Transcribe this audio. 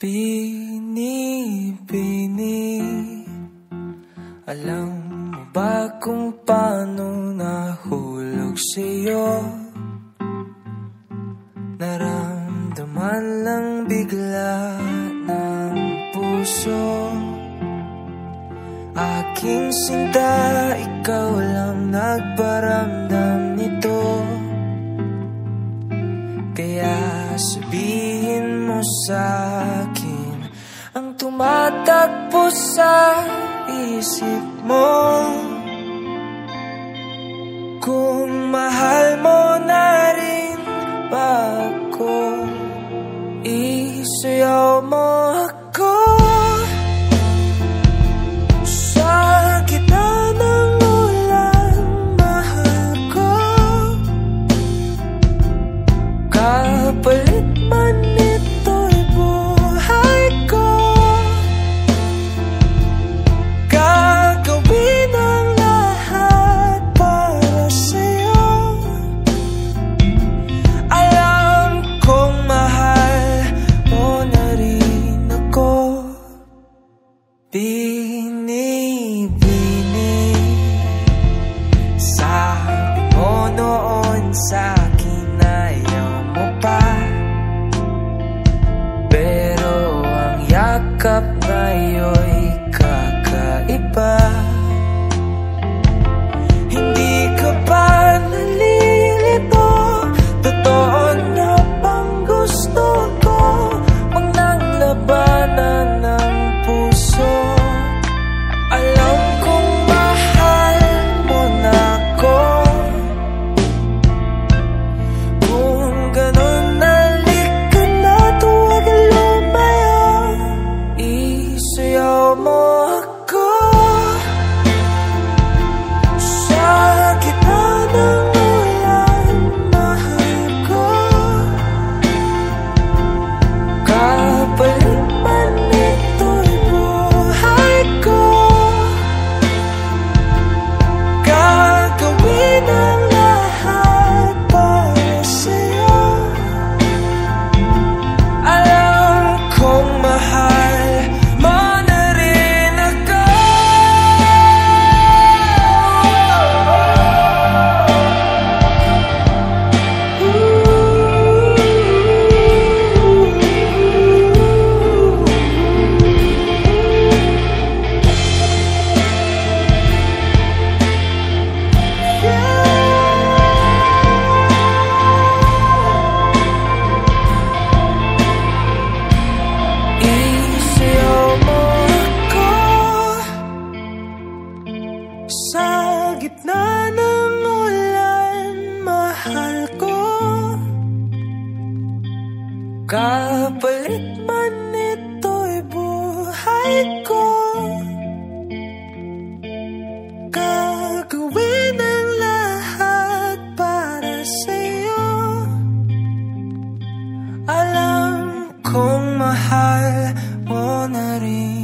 Bini-bini Alam mo ba kung paano nahulog sa'yo? Naramdaman lang bigla ng puso. Aking sinta, ikaw lang nagparamdam nito. Kaya sabihin mo sa ang tumatakbo sa isip mo. Kung mahal mo na rin ba ako Isayaw mo ako Isayaw Kapalit man ito'y buhay ko. Gagawin ang lahat para sa'yo. Alam kong mahal mo na rin